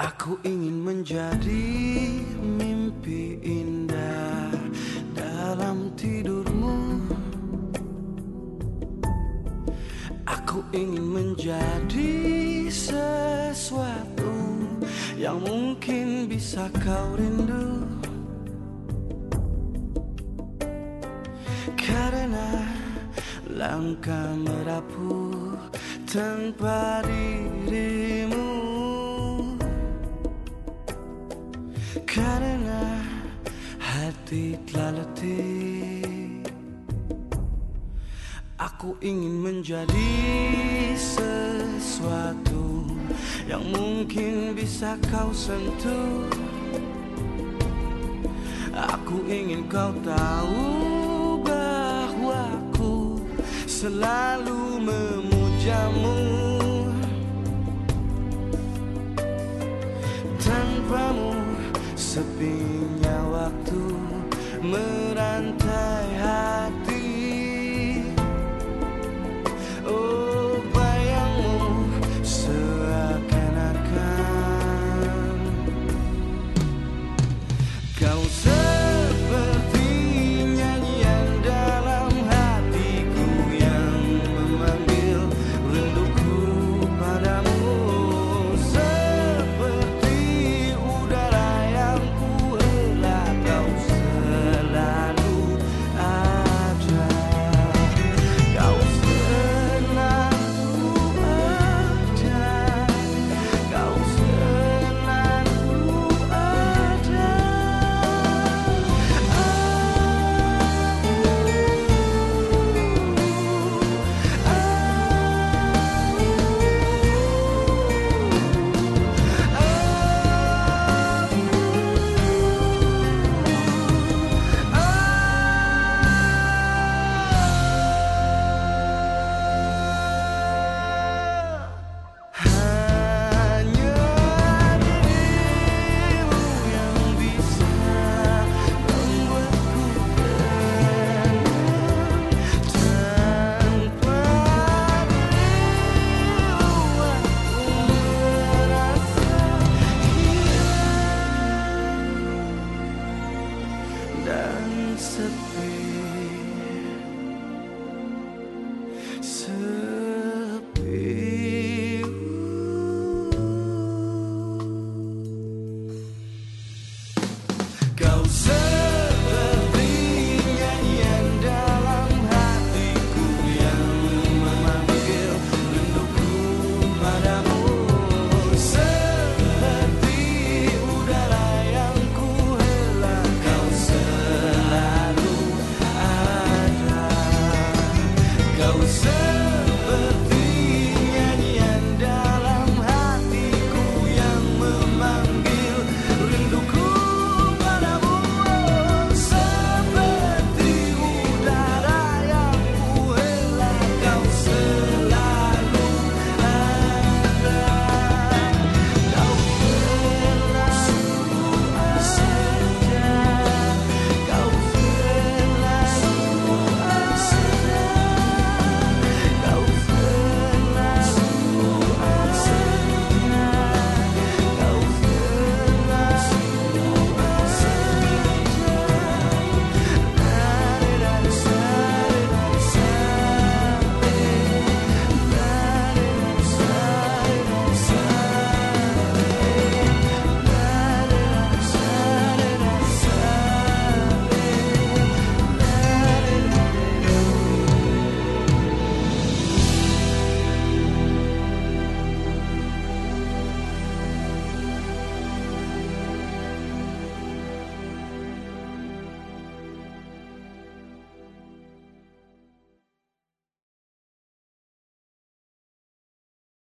Aku ingin menjadi mimpi indah dalam tidurmu. Aku ingin menjadi sesuatu yang mungkin bisa kau rindu. Karena langkah merapuh tanpa dirimu Karena hati telah letih. Aku ingin menjadi sesuatu Yang mungkin bisa kau sentuh. Aku ingin kau tahu bahwa aku selalu memujamu sepinya waktu dance sắp uh, về